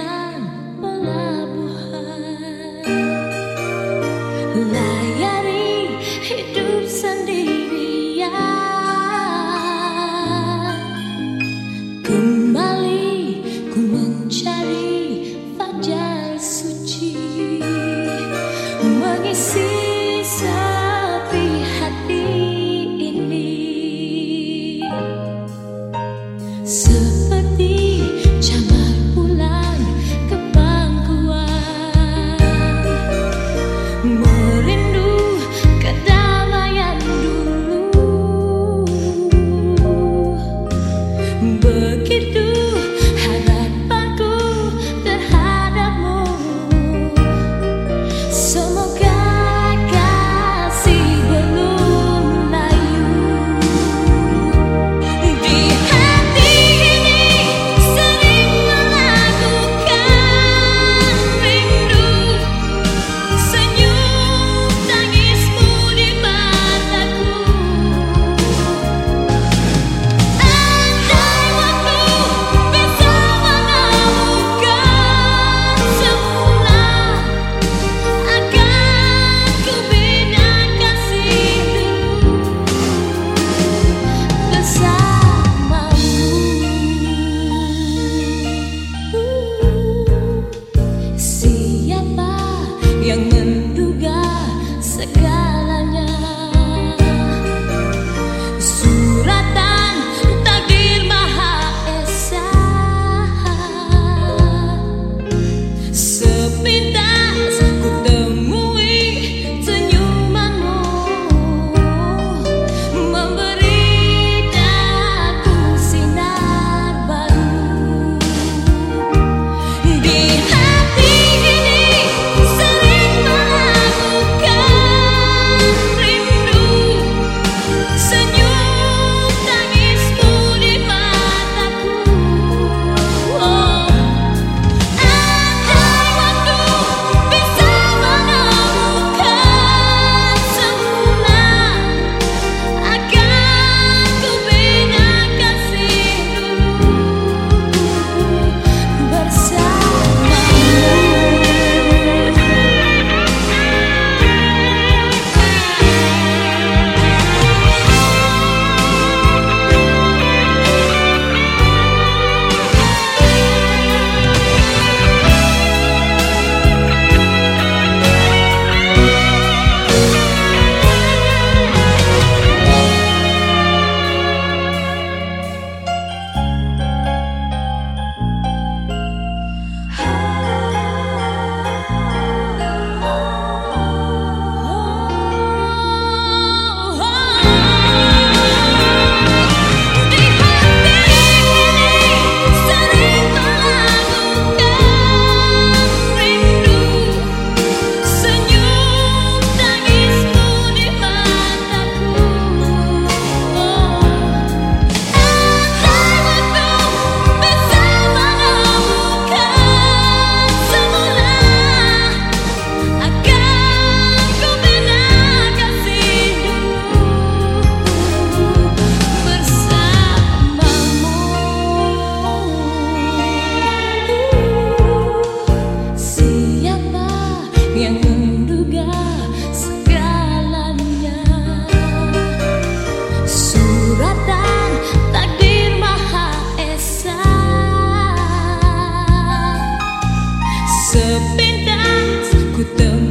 down. God. 等。